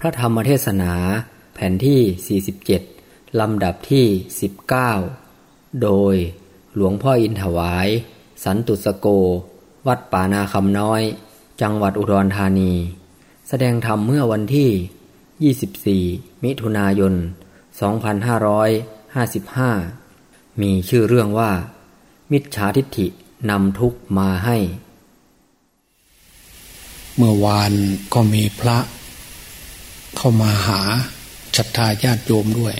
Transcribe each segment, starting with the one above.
พระธรรมเทศนาแผ่นที่ 47 ลำดับที่ 19 โดยหลวงพ่ออินถวาย สันตุสโก วัดป่านาคำน้อย จังหวัดอุดรธานี แสดงธรรมเมื่อวันที่ 24 มิถุนายน 2555 มีชื่อเรื่องว่า มิจฉาทิฏฐินำทุกมาให้ เมื่อวานก็มีพระ เข้ามาหาศรัทธาญาติโยมด้วย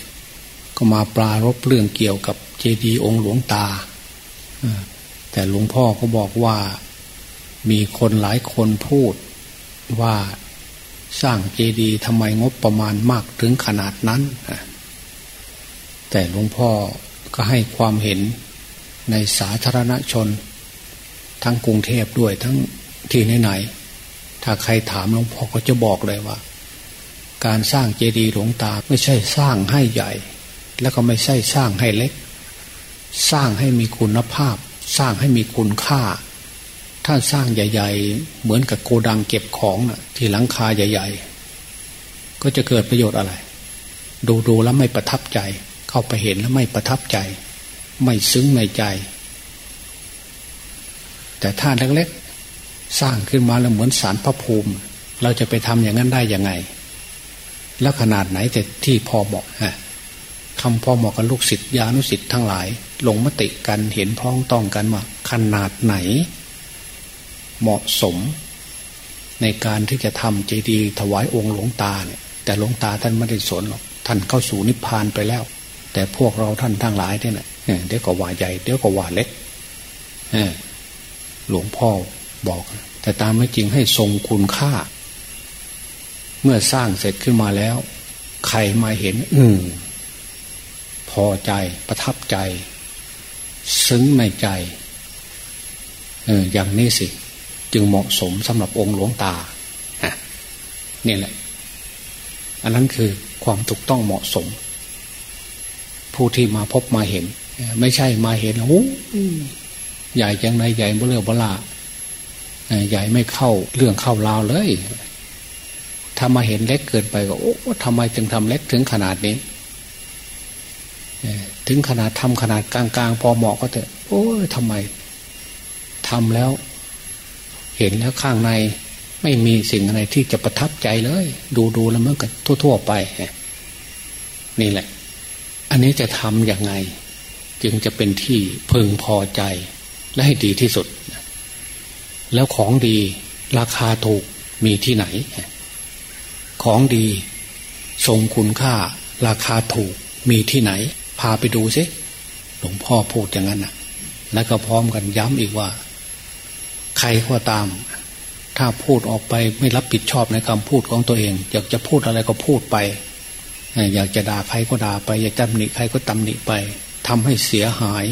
ก็มาปลารบเรื่องเกี่ยวกับเจดีย์องค์หลวงตา แต่หลวงพ่อก็บอกว่ามีคนหลายคนพูดว่าสร้างเจดีย์ทำไมงบประมาณมากถึงขนาดนั้น แต่หลวงพ่อก็ให้ความเห็นในสาธารณชน ทั้งกรุงเทพด้วยทั้งที่ไหนๆถ้าใครถามหลวงพ่อก็จะบอกเลยว่า การสร้างเจดีย์หลวงตาไม่ใช่สร้างให้ใหญ่ แล้วก็ไม่ใช่สร้างให้เล็ก สร้างให้มีคุณภาพ สร้างให้มีคุณค่าถ้าสร้างใหญ่ ๆ เหมือนกับโกดังเก็บของนะที่หลังคาใหญ่ ๆ ก็จะเกิดประโยชน์อะไร ดูดูแล้วไม่ประทับใจ เข้าไปเห็นแล้วไม่ประทับใจ ไม่ซึ้งในใจ แต่ถ้าเล็กๆสร้างขึ้นมาแล้วเหมือนสารพระภูมิ เราจะไปทำอย่างนั้นได้ยังไง แล้วขนาดไหนแต่ที่พอบอกฮะคำพอเหมาะกับลูกศิษย์ยานุศิษย์ทั้งหลาย ลงมติกันเห็นพ้องต้องกันว่าขนาดไหน เหมาะสม ในการที่จะทำเจดีย์ถวายองค์หลวงตาเนี่ย แต่หลวงตาท่านไม่ได้สนหรอกท่านเข้าสู่นิพพานไปแล้ว แต่พวกเราท่านทั้งหลายเนี่ยเดี๋ยวก็ว่าใหญ่เดี๋ยวก็ว่าเล็กหลวงพ่อบอก แต่ตามไม่จริงให้ทรงคุณค่า มื่อสร้างเสร็จขึ้นมาแล้ว ใครมาเห็น อืมพอใจประทับใจ ซึ้งในใจเอออย่างนี้สิ จึงเหมาะสมสำหรับองค์หลวงตานี่แหละ อันนั้นคือความถูกต้องเหมาะสม ผู้ที่มาพบมาเห็น ไม่ใช่มาเห็นโอ้ใหญ่จังไรใหญ่เบลอเบลาใหญ่ไม่เข้าเรื่องเข้าราวเลย ถ้ามาเห็นเล็กเกินไปก็โอ้ทำไมจึงทำเล็กถึงขนาดนี้ถึงขนาดทำขนาดกลางๆ พอเหมาะก็เถอะ โอ้ยทำไมทำแล้ว เห็นแล้วข้างใน ไม่มีสิ่งอะไรที่จะประทับใจเลย ดูดูแล้วมันก็ทั่ว ๆ ไปนี่แหละ อันนี้จะทำอย่างไง จึงจะเป็นที่พึงพอใจ และให้ดีที่สุด แล้วของดีราคาถูกมีที่ไหน ของดีทรงคุณค่า ราคาถูกมีที่ไหน พาไปดูซิหลวงพ่อพูดอย่างนั้นนะแล้วก็พร้อมกันย้ำอีกว่า ใครก็ตาม ถ้าพูดออกไปไม่รับผิดชอบในคำพูดของตัวเอง อยากจะพูดอะไรก็พูดไป อยากจะด่าใครก็ด่าไป อยากตำหนิใครก็ตำหนิไปทำให้เสียหาย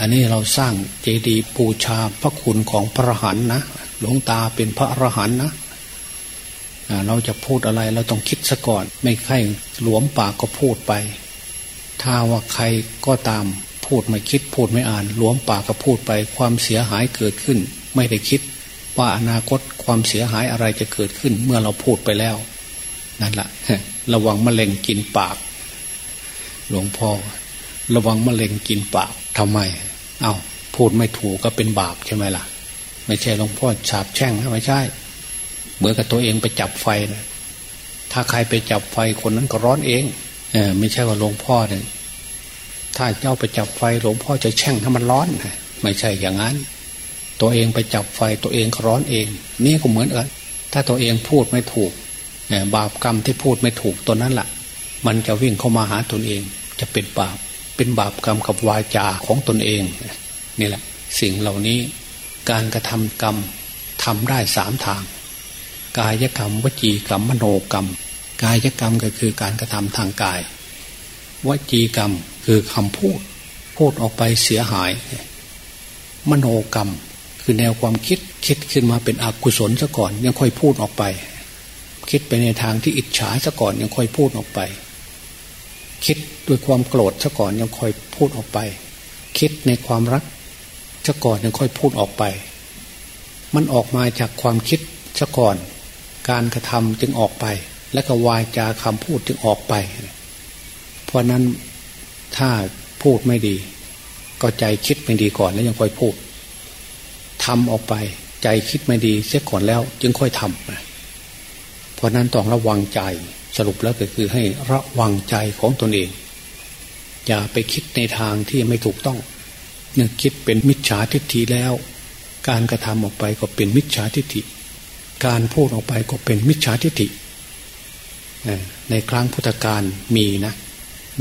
อันนี้เราสร้างเจดีย์ปูชาพระคุณของพระหันนะ หลวงตาเป็นพระอรหันนะ เราจะพูดอะไรเราต้องคิดซะก่อน ไม่ใช่หลวมปากก็พูดไป ถ้าว่าใครก็ตามพูดไม่คิดพูดไม่อ่าน หลวมปากก็พูดไป ความเสียหายเกิดขึ้น ไม่ได้คิดว่าอนาคตความเสียหายอะไรจะเกิดขึ้น เมื่อเราพูดไปแล้ว นั่นแหละระวังมะเร็งกินปาก หลวงพ่อระวังมะเร็งกินปากทำไม เอา้าพูดไม่ถูกก็เป็นบาปใช่ไหมล่ะ ไม่ใช่หลวงพ่อฉาบแช่งนะไม่ใช่ เหมือนกับตัวเองไปจับไฟนะถ้าใครไปจับไฟคนนั้นก็ร้อนเองเออไม่ใช่ว่าหลวงพ่อเนี่ยถ้าเจ้าไปจับไฟหลวงพ่อจะแช่งให้มันร้อนไม่ใช่อย่างนั้น ตัวเองไปจับไฟตัวเองก็ร้อนเอง นี่ก็เหมือนกันถ้าตัวเองพูดไม่ถูกบาปกรรมที่พูดไม่ถูกตัวนั้นแหละมันจะวิ่งเข้ามาหาตนเอง จะเป็นบาปเป็นบาปกรรมกับวาจาของตนเองนี่แหละ สิ่งเหล่านี้การกระทำกรรมทำได้สามทาง กายกรรม วจีกรรมมโนกรรม กายกรรมก็คือการกระทำทางกาย วจีกรรมคือคำพูด พูดออกไปเสียหาย มโนกรรม คือแนวความคิดคิดขึ้นมาเป็นอกุศลซะก่อน ยังค่อยพูดออกไป คิดไปในทางที่อิจฉาซะก่อน ยังค่อยพูดออกไป คิดด้วยความโกรธซะก่อนยังค่อยพูดออกไป คิดในความรักซะก่อนยังค่อยพูดออกไป มันออกมาจากความคิดซะก่อน การกระทำจึงออกไป และก็วายจาคำพูดจึงออกไป เพราะนั้นถ้าพูดไม่ดี ก็ใจคิดไม่ดีก่อนแล้วยังค่อยพูดทำออกไป ใจคิดไม่ดีเสียก่อนแล้ว จึงค่อยทำเพราะนั้นต้องระวังใจสรุปแล้วก็คือให้ระวังใจของตนเอง อย่าไปคิดในทางที่ไม่ถูกต้องเนื่อคิดเป็นมิจฉาทิฏฐิแล้ว การกระทำออกไปก็เป็นมิจฉาทิฏฐิ การพูดออกไปก็เป็นมิจฉาทิฏฐิในครั้งพุทธกาลมีนะ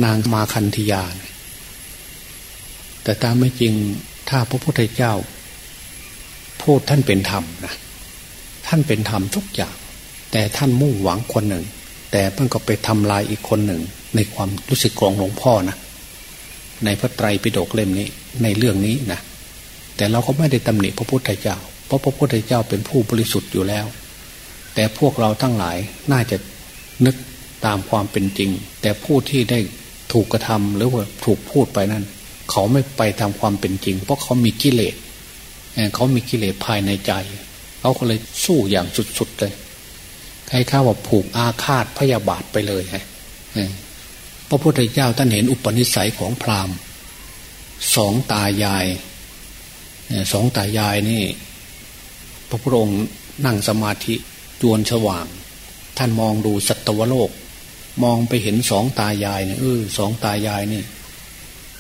นางมาคันธยา แต่ตามไม่จริงถ้าพระพุทธเจ้า พูดท่านเป็นธรรมนะท่านเป็นธรรมทุกอย่าง แต่ท่านมุ่งหวังคนหนึ่ง แต่เพิ่งก็ไปทำลายอีกคนหนึ่ง ในความรู้สึกของหลวงพ่อนะในพระไตรปิฎกเล่มนี้ในเรื่องนี้นะแต่เราก็ไม่ได้ตำหนิพระพุทธเจ้า เพราะพระพุทธเจ้าเป็นผู้บริสุทธิ์อยู่แล้ว แต่พวกเราทั้งหลายน่าจะนึกตามความเป็นจริง แต่ผู้ที่ได้ถูกกระทำหรือว่าถูกพูดไปนั้น เขาไม่ไปตามความเป็นจริง เพราะเขามีกิเลสเขามีกิเลสภายในใจ เขาก็เลยสู้อย่างสุดๆเลยใครข้าว่าผูกอาฆาตพยาบาทไปเลยฮะพระพุทธเจ้าท่านเห็นอุปนิสัยของพราหมณ์สองตายายสองตายายนี่ พระพุทธองค์นั่งสมาธิจวนฉว่าง ท่านมองดูสัตวโลก มองไปเห็นสองตายายเนี่ยเออสองตายายนี่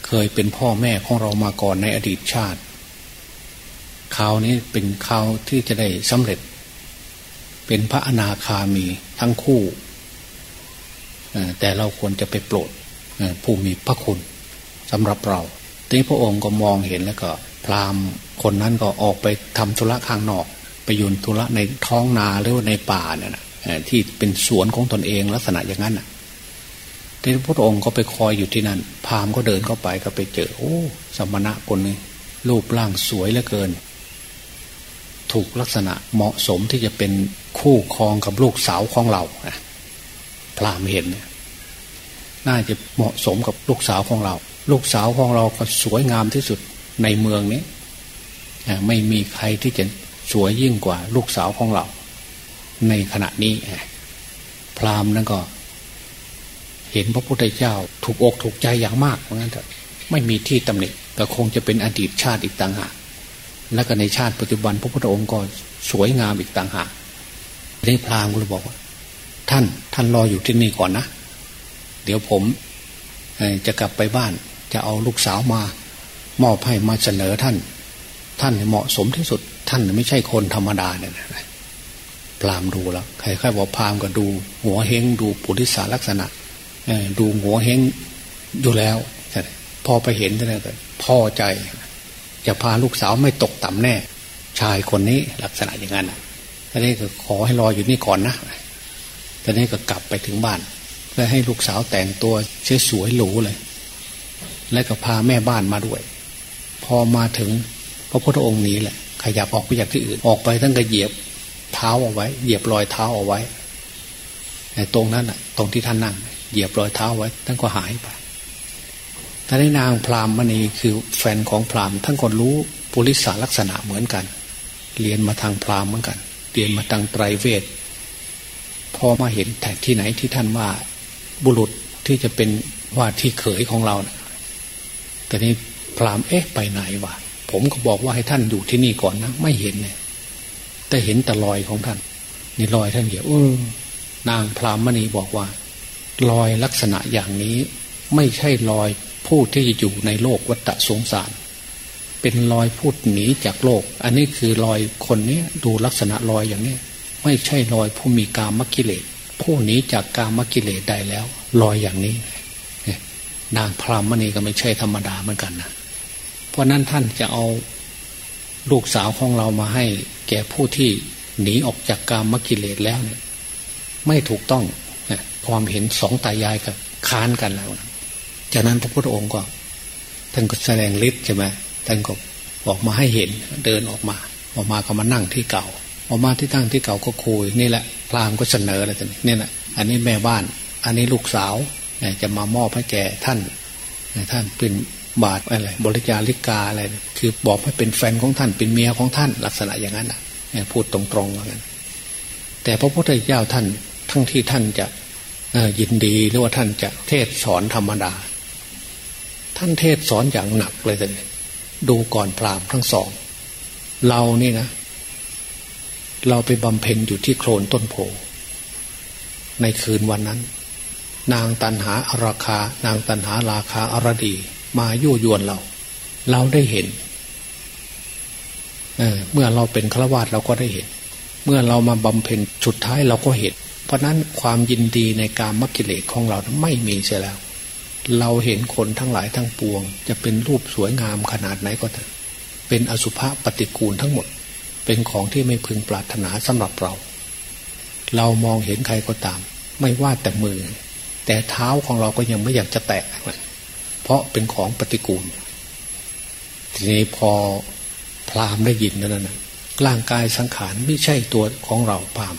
เคยเป็นพ่อแม่ของเรามาก่อนในอดีตชาติคราวนี้เป็นคราวที่จะได้สำเร็จ เป็นพระอนาคามีทั้งคู่แต่เราควรจะไปโปรดผู้มีพระคุณสำหรับเราทีนี้พระองค์ก็มองเห็นแล้วก็ พราหมณ์คนนั้นก็ออกไปทำธุระข้างนอก ไปยนธุระในท้องนาหรือว่าในป่าเนี่ยนะที่เป็นสวนของตนเองลักษณะอย่างนั้นน่ะที่พระองค์ก็ไปคอยอยู่ที่นั่นพราหมณ์ก็เดินเข้าไปก็ไปเจอ โอ้ สมณะคนนี้รูปร่างสวยเหลือเกิน ถูกลักษณะเหมาะสมที่จะเป็นคู่ครองกับลูกสาวของเราพรามเห็นน่าจะเหมาะสมกับลูกสาวของเรา ลูกสาวของเราก็สวยงามที่สุดในเมืองนี้ไม่มีใครที่จะ สวยยิ่งกว่าลูกสาวของเรา ในขณะนี้ พรามนั่นก็ เห็นพระพุทธเจ้าถูกอกถูกใจอย่างมากเพราะงั้นเถอะไม่มีที่ตำหนิแต่คงจะเป็นอดีตชาติอีกต่างหากและก็ในชาติปัจจุบัน พระพุทธองค์ก็สวยงามอีกต่างหากนี้พราหมณ์ก็เลยบอกว่า ท่านท่านรออยู่ที่นี่ก่อนนะ เดี๋ยวผมจะกลับไปบ้าน จะเอาลูกสาวมามอบให้มาเสนอท่าน ท่านเหมาะสมที่สุด ท่านไม่ใช่คนธรรมดาเนี่ยพรามดูแล้วใครๆบอกพรามก็ดู หัวเฮงดูปุถิสาลักษณะดูหัวเฮงอยู่แล้วพอไปเห็นท่านก็พอใจ จะพาลูกสาวไม่ตกต่ำแน่ ชายคนนี้ลักษณะอย่างนั้นตอนนี้ก็ขอให้รออยู่นี่ก่อนนะตอนนี้ก็กลับไปถึงบ้านเพื่อให้ลูกสาวแต่งตัวเชสวยหรูเลย และก็พาแม่บ้านมาด้วย พอมาถึง พระพุทธองค์นี้แหละ ขยับออกไปจากที่อื่นออกไปตั้งแต่เหยียบเท้าเอาไว้ เหยียบรอยเท้าเอาไว้ในตรงนั้นอะ ตรงที่ท่านนั่ง เหยียบรอยเท้าไว้ท่านก็หายไปท่านนางพรามมณีคือแฟนของพรามท่านก็รู้ปุริสาลักษณะเหมือนกัน เรียนมาทางพรามเหมือนกัน เรียนมาตังไตรเวทพอมาเห็นแต่ที่ไหนที่ท่านว่าบุรุษที่จะเป็นว่าที่เขยของเรานะแต่นี้พรามเอ๊ะไปไหนวะ ผมก็บอกว่าให้ท่านอยู่ที่นี่ก่อนนะไม่เห็นเนี่ยแต่เห็นแต่รอยของท่านนี่รอยท่านเหี่ยวอนางพรามมณีบอกว่า รอยลักษณะอย่างนี้ ไม่ใช่รอยผู้ที่จะอยู่ในโลกวัฏสงสาร เป็นรอยพูดหนีจากโลก อันนี้คือรอยคนนี้ดูลักษณะรอยอย่างนี้ไม่ใช่รอยผู้มีกามกิเลสผู้หนีจากกามกิเลสได้แล้ว รอยอย่างนี้นางพรามณีก็ไม่ใช่ธรรมดาเหมือนกันนะเพ ราะนั้นท่านจะเอาลูกสาวของเรามาให้ แก่ผู้ที่หนีออกจากกามกิเลสแล้วเนี่ยไม่ถูกต้องความเห็นสองตายายกับค้านกันแล้วจากนั้นพระพุทธองค์ก็ท่านก็แสดงฤทธิ์ใช่ไหมท่านก็ออกมาให้เห็นเดินออกมา ออกมาก็มานั่งที่เก่า ออกมาที่ตั้งที่เก่าก็คุยนี่แหละพราหมณ์ก็เสนออะไรต่างนี่แหละอันนี้แม่บ้าน อันนี้ลูกสาวจะมามอบให้แก่ท่านท่านเป็น บาทอะไรบริจาริกาอะไร คือบอกให้เป็นแฟนของท่านเป็นเมียของท่านลักษณะอย่างนั้นอะพูดตรงๆว่างั้นแต่พระพุทธเจ้าท่านทั้งที่ท่านจะยินดีหรือว่าท่านจะเทศสอนธรรมดา ท่านเทศสอนอย่างหนักเลยเลยดูก่อนพรามทั้งสอง เรานี่นะ เราไปบำเพ็ญอยู่ที่โคลนต้นโพในคืนวันนั้น นางตันหาอาราคา นางตันหาราคาอารดี มายั่วยวนเรา เราได้เห็นเเมื่อเราเป็นฆราวาสเราก็ได้เห็น เมื่อเรามาบำเพ็ญสุดท้ายเราก็เห็น เพราะนั้นความยินดีในการมักกิเลสของเราไม่มีเสียแล้ว เราเห็นคนทั้งหลายทั้งปวง จะเป็นรูปสวยงามขนาดไหนก็เถอะเป็นอสุภะปฏิกูลทั้งหมด เป็นของที่ไม่พึงปรารถนาสำหรับเรา เรามองเห็นใครก็ตาม ไม่ว่าแต่มือ แต่เท้าของเราก็ยังไม่อยากจะแตะ เพราะเป็นของปฏิกูล ทีนี้พอพรามได้ยินนั่นนะร่างกายสังขารไม่ใช่ตัวของเราพราม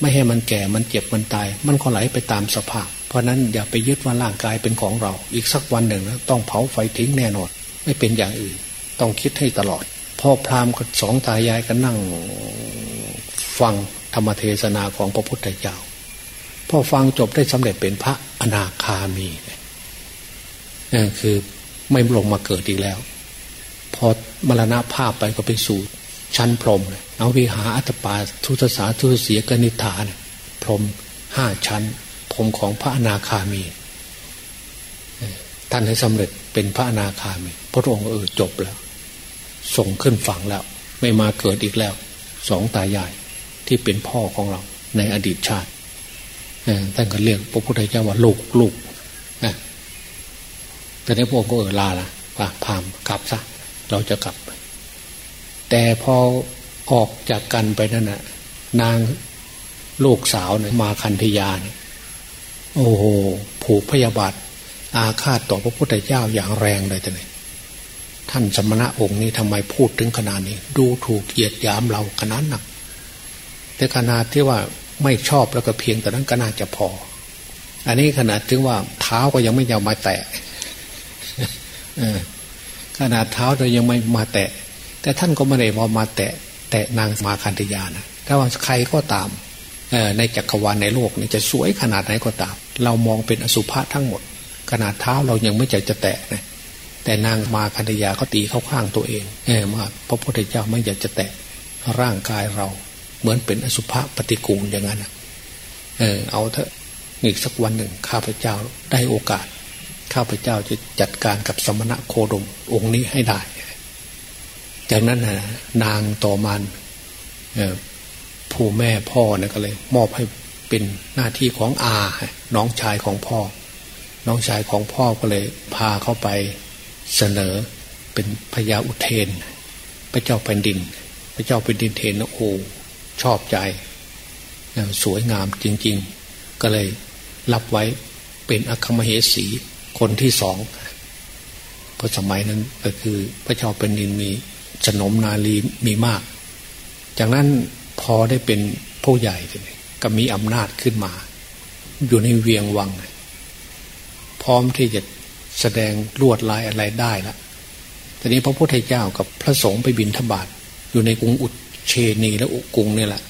ไม่ให้มันแก่มันเจ็บมันตาย มันก็ไหลไปตามสภาพ เพราะนั้นอย่าไปยึดว่าร่างกายเป็นของเรา อีกสักวันหนึ่งนะต้องเผาไฟทิ้งแน่นอน ไม่เป็นอย่างอื่น ต้องคิดให้ตลอดพ่อพราหมณ์กับสองตายายก็นั่งฟังธรรมเทศนาของพระพุทธเจ้าพอฟังจบได้สำเร็จเป็นพระอนาคามีนี่ คือไม่ลงมาเกิดอีกแล้ว พอมรณะภาพไปก็ไปสู่ชั้นพรหมเอาวิหาอัตปาทุตสาทุตเสียกนิฐานพรหมห้าชั้น พรหมของพระอนาคามีท่านให้สำเร็จเป็นพระอนาคามี พระองค์เออจบแล้ว ส่งขึ้นฝั่งแล้ว ไม่มาเกิดอีกแล้ว สองตายายที่เป็นพ่อของเราในอดีตชาติท่านก็เรียกพระพุทธเจ้าว่าลูกลูก แต่ในพวกก็เออลาละว่าพามกลับซะเราจะกลับ แต่พอออกจากกันไปนั่นน่ะ นางลูกสาวเนี่ยมาคันธยาเนี่ยโอ้โหผูกพยาบาทอาฆาตต่อพระพุทธเจ้าอย่างแรงเลยแต่ไหนท่านสมณะองค์นี้ทำไมพูดถึงขนาดนี้ ดูถูกเหยียดยามเราขนาดหนัก แต่ขนาดที่ว่าไม่ชอบแล้วก็เพียงแต่นั้นก็น่าจะพอ อันนี้ขนาดถึงว่าเท้าก็ยังไม่ยอมมาแตะ ขนาดเท้าเรายังไม่มาแตะ แต่ท่านก็ไม่ได้มามาแตะ แตะนางมาคันธยานะถ้าว่าใครก็ตามในจักรวาลในโลกนี่จะสวยขนาดไหนก็ตาม เรามองเป็นอสุภะทั้งหมด ขนาดเท้าเรายังไม่ใจจะแตะนะแต่นางมาคันธยาเขาตีเข้าข้างตัวเองเออมาพระพุทธเจ้าไม่อยากจะแตะร่างกายเรา เหมือนเป็นอสุภะปฏิกูลอย่างนั้นเออเอาเถอะอีกสักวันหนึ่งข้าพเจ้าได้โอกาส ข้าพเจ้าจะจัดการกับสมณะโคดมองค์นี้ให้ได้ จากนั้นนะนางต่อมันผู้แม่พ่อเนี่ยก็เลย มอบให้เป็นหน้าที่ของอา น้องชายของพ่อ น้องชายของพ่อก็เลย พาเข้าไปเสนอเป็นพญาอุเทน พระเจ้าแผ่นดิน พระเจ้าแผ่นดินเทนโอ้ชอบใจ สวยงามจริง ๆ ก็เลยรับไว้เป็นอคมเหสี คนที่สองเพราะสมัยนั้นก็คือพระเจ้าเป็นดินมีสนมนาลีมีมาก จากนั้นพอได้เป็นผู้ใหญ่ก็มีอำนาจขึ้นมา อยู่ในเวียงวัง พร้อมที่จะแสดงลวดลายอะไรได้ละตอนนี้พระพุทธเจ้ากับพระสงฆ์ไปบินธบาตอยู่ในกรุงอุดเชนีและอุกรุงนี่แหละ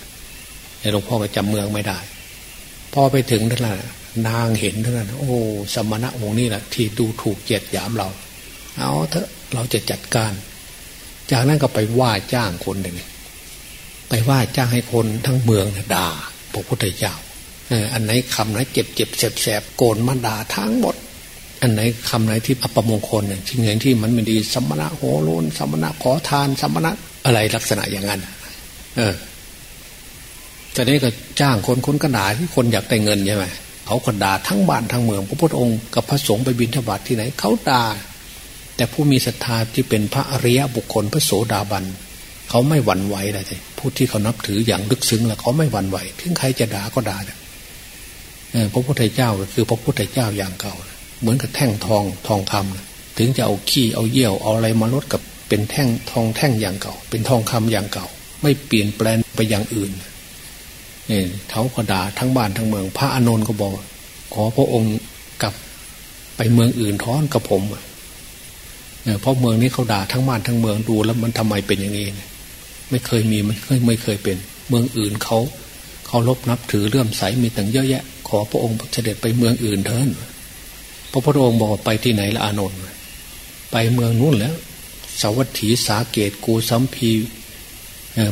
หลวงพ่อก็จำเมืองไม่ได้ พอไปถึงนั่นแหละ นางเห็นเท่านั้นโอ้สมณะองค์นี้แหละที่ดูถูกเจียดหยามเรา เอาเถอะเราจะจัดการ จากนั้นก็ไปว่าจ้างคนหนึ่งไปว่าจ้างให้คนทั้งเมืองด่าพระพุทธเจ้าอันไหนคำไหนเจ็บเจ็บแสบแสบโกนมาด่าทั้งหมด อันไหนคำไหนที่อัปมงคลเนี่ยที่เงินที่มันไม่ดีสมณะโหโลนสมณะขอทานสมณะอะไรลักษณะอย่างนั้น เออจะนี้ก็จ้างคนคนกระดาที่คนอยากได้เงินใช่ไหม เขาก็ด่าทั้งบ้านทั้งเมือง พระพุทธองค์กับพระสงฆ์ไปบิณฑบาตที่ไหน เขาด่าแต่ผู้มีศรัทธาที่เป็นพระอริยบุคคลพระโสดาบันเขาไม่หวั่นไหวเลยผู้ที่เขานับถืออย่างลึกซึ้งแล้วเขาไม่หวั่นไหว ถึงใครจะด่าก็ด่าพระพุทธเจ้าก็คือพระพุทธเจ้าอย่างเก่า เหมือนกับแท่งทองทองคำถึงจะเอาขี้เอาเยี่ยวเอาอะไรมาลดกับเป็นแท่งทองแท่งอย่างเก่า เป็นทองคำอย่างเก่า ไม่เปลี่ยนแปลงไปอย่างอื่นเเขาก็ด่าทั้งบ้านทั้งเมือง พระอานนท์ก็บอก ขอพระองค์กลับไปเมืองอื่นท้อนกับผมเนี่ยเพราะเมืองนี้เขาด่าทั้งบ้านทั้งเมืองดูแล้วมันทำไมเป็นอย่างนี้ไม่เคยมีมันเคยไม่เคยเป็น เมืองอื่นเขาเขารบนับถือเลื่อมใสมีตั้งเยอะแยะ ขอพระองค์เสด็จไปเมืองอื่นเถิดพระพุทธองค์บอกไปที่ไหนละอานนท์ไปเมืองนู้นแล้ว สวัสดีสาเกตกูสัมพี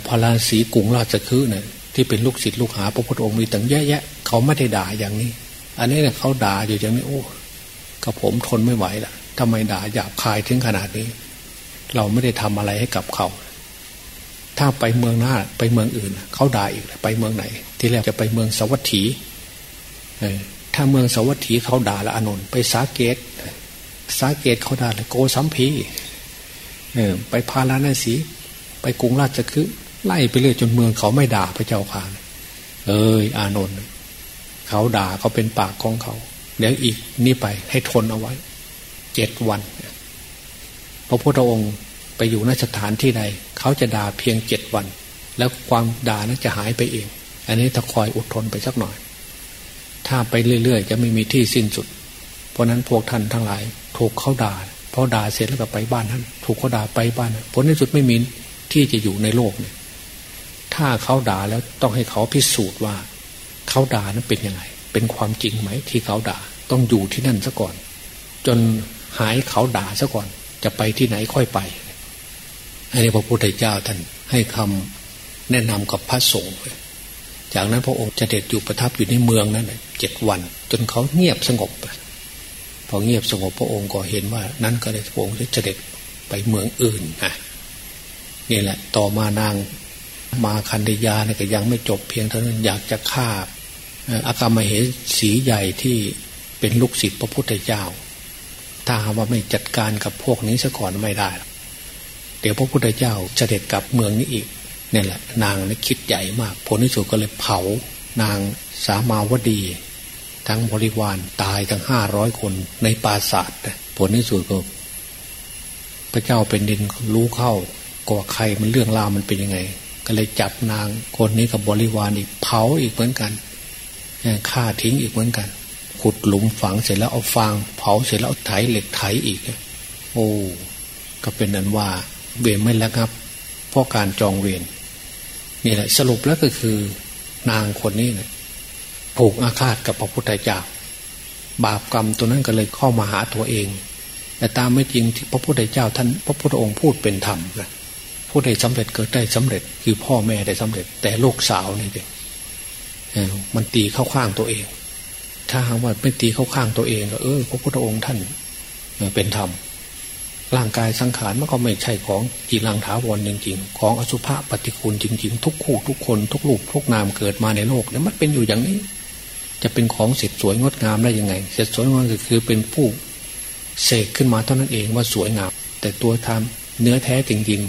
พาราศีกุงราชคือเนี่ย ที่เป็นลูกศิษย์ลูกหาพระพุทธองค์มีตั้งเยอะแยะ เขาไม่ได้ด่าอย่างนี้ อันนี้เนี่ยเขาด่าอยู่อย่างนี้โอ้กับผมทนไม่ไหวละทำไมด่าหยาบคายถึงขนาดนี้ เราไม่ได้ทำอะไรให้กับเขา ถ้าไปเมืองหน้าไปเมืองอื่น เขาด่าอีกไปเมืองไหน ที่แรกจะไปเมืองสวัสดีถ้าเมืองสวัสดีเขาด่าละอนนท์ไปสาเกต สาเกตเขาด่าละโกสัมพีไปพาราณสีไปกรุงราชคือ ไล่ไปเรื่อยจนเมืองเขาไม่ด่าพระเจ้าข่าเอ้ยอานนท์เขาด่าเขาเป็นปากของเขาเดี๋ยวอีกนี่ไปให้ทนเอาไว้เจ็ดวันพระพุทธองค์ไปอยู่นสถานที่ใดเขาจะด่าเพียงเจ็ดวัน แล้วความด่านั้นจะหายไปเอง อันนี้ถ้าคอยอดทนไปสักหน่อย ถ้าไปเรื่อยๆ จะไม่มีที่สิ้นสุด เพราะนั้นพวกท่านทั้งหลาย ถูกเขาด่าพอด่าเสร็จแล้วก็ไปบ้านท่านถูกเขาด่าไปบ้านผลในสุดไม่มีที่จะอยู่ในโลกเนี่ย ถ้าเขาด่าแล้วต้องให้เขาพิสูจน์ว่า เขาด่านั้นเป็นยังไง เป็นความจริงไหมที่เขาด่า ต้องอยู่ที่นั่นซะก่อน จนหายเขาด่าซะก่อน จะไปที่ไหนค่อยไปอันนี้พระพุทธเจ้าท่านให้คำแนะนำกับพระสงฆ์จากนั้นพระองค์จะเด็ดอยู่ประทับอยู่ในเมืองนั้นเจ็ดวัน จนเขาเงียบสงบพอเงียบสงบพระองค์ก็เห็นว่า นั้นก็เลยพระองค์จะเด็ดไปเมืองอื่นนะนี่แหละ ต่อมานาง มาคันธยาเนี่ยก็ยังไม่จบเพียงเท่านั้นอยากจะฆ่าอากามเหสีใหญ่ที่เป็นลูกศิษย์พระพุทธเจ้า ถ้าว่าไม่จัดการกับพวกนี้ซะก่อนไม่ได้ เดี๋ยวพระพุทธเจ้าจะเด็ดกลับเมืองนี้อีกเนี่ยแหละ นางนี่คิดใหญ่มากผลที่สุดก็เลยเผานางสามาวดี ทั้งบริวารตายทั้งห้าร้อยคนในปราศาสาทผลที่สุดก็ พระเจ้าเป็นดินรู้เข้าก็ใครมันเรื่องราวมันเป็นยังไง ก็เลยจับนางคนนี้กับบริวารอีกเผาอีกเหมือนกันฆ่าทิ้งอีกเหมือนกัน ขุดหลุมฝังเสร็จแล้วเอาฟางเผาเสร็จแล้วเอาไถเหล็กไถอีกโอ้ก็เป็นนั้นว่า เวรไม่แล้วครับเพราะการจองเวรนี่แหละ สรุปแล้วก็คือนางคนนี้เนี่ยผูกอาฆาตกับพระพุทธเจ้าบาปกรรมตัวนั้นก็เลยเข้ามาหาตัวเอง แต่ตามไม่จริงที่พระพุทธเจ้าท่านพระพุทธองค์พูดเป็นธรรมนะ ผู้ใดสำเร็จเกิดได้สำเร็จ คือพ่อแม่ได้สำเร็จ แต่ลูกสาวนี่เองมันตีเข้าข้างตัวเอง ถ้าหากว่าไม่ตีเข้าข้างตัวเองก็เออพระพุทธองค์ท่านเป็นธรรมร่างกายสังขารมันก็ไม่ใช่ของจีรังถาวรจริงๆ ของอสุภะปฏิคูลจริง ๆ ทุกคู่ทุกคนทุกลูกทุกนามเกิดมาในโลกเนี่ยมันเป็นอยู่อย่างนี้ จะเป็นของเสร็จสวยงดงามได้ยังไง เสร็จสวยงามก็คือเป็นผู้เสกขึ้นมาเท่านั้นเองว่าสวยงาม แต่ตัวทำเนื้อแท้จริง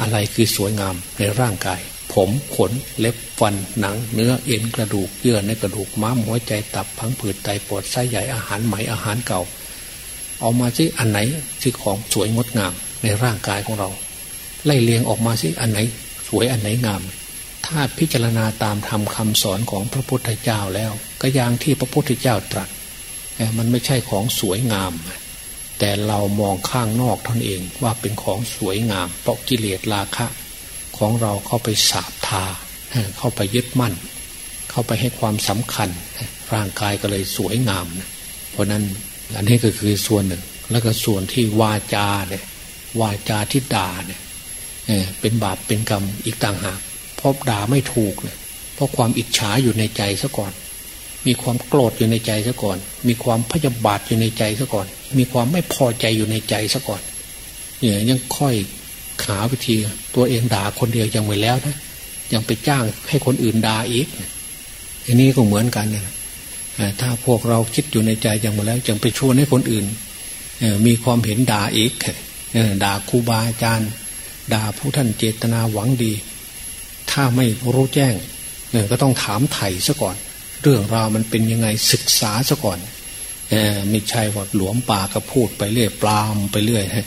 อะไรคือสวยงามในร่างกาย ผมขนเล็บฟันหนัง เนื้อเอ็นกระดูกเยื่อในกระดูกม้ามหัวใจตับพังผืดไตปอดไส้ใหญ่อาหารไหม่อาหารเก่า เอามาสิอันไหนที่ของสวยงดงามในร่างกายของเรา ไล่เลียงออกมาสิอันไหน สวยอันไหนงาม ถ้าพิจารณาตามธรรมคาสอนของพระพุทธเจ้าแล้ว ก็อย่างที่พระพุทธเจ้าตรัสมันไม่ใช่ของสวยงาม แต่เรามองข้างนอกท่านเองว่าเป็นของสวยงาม เพราะกิเลสราคะ ของเราเข้าไปสาบทา เข้าไปยึดมั่น เข้าไปให้ความสำคัญ ร่างกายก็เลยสวยงามเพราะนั้นอันนี้ก็คือส่วนหนึ่ง แล้วก็ส่วนที่วาจาเนี่ยวาจาที่ด่าเนี่ยเป็นบาปเป็นกรรมอีกต่างหากเพราะด่าไม่ถูกเนี่ยเพราะความอิจฉาอยู่ในใจซะก่อน มีความโกรธอยู่ในใจซะก่อน มีความพยาบาทอยู่ในใจซะก่อน มีความไม่พอใจอยู่ในใจซะก่อนเนี่ยยังค่อยขาวิธีตัวเองด่าคนเดียวยังไม่แล้วนะยังไปจ้างให้คนอื่นด่าอีกอันนี้ก็เหมือนกันนะถ้าพวกเราคิดอยู่ในใจยังมาแล้วยังไปชวนให้คนอื่นมีความเห็นด่าอีกด่าครูบาอาจารย์ ด่าผู้ท่านเจตนาหวังดี ถ้าไม่รู้แจ้งก็ต้องถามไถ่ซะก่อน เรื่องราวมันเป็นยังไงศึกษาซะก่อนไม่ใช่ว่าหลวมป่าก็พูดไปเรื่อยปลามไปเรื่อยฮะ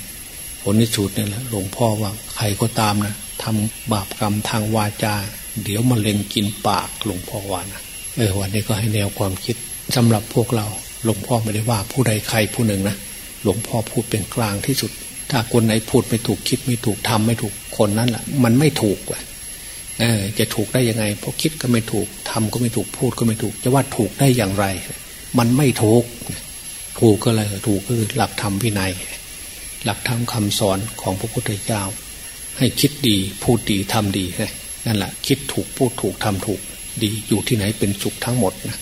ผลที่สุดเนี่ยแหละหลวงพ่อว่าใครก็ตามนะทำบาปกรรมทางวาจา เดี๋ยวมะเร็งกินปากหลวงพ่อว่านะเออวันนี้ก็ให้แนวความคิดสำหรับพวกเราหลวงพ่อไม่ได้ว่าผู้ใดใครผู้หนึ่งนะหลวงพ่อพูดเป็นกลางที่สุด ถ้าคนไหนพูดไม่ถูกคิดไม่ถูกทำไม่ถูกคนนั้นแหละมันไม่ถูกว่ะ เออจะถูกได้ยังไง เพราะคิดก็ไม่ถูกทำก็ไม่ถูกพูดก็ไม่ถูก จะว่าถูกได้อย่างไร มันไม่ถูก ถูกก็เลยถูกคือหลักธรรมวินัย หลักธรรมคาสอนของพระพุทธเจ้า ให้คิดดีพูดดีทำดีนั่นแหละคิดถูกพูดถูกทำถูกดีอยู่ที่ไหนเป็นสุขทั้งหมดนะ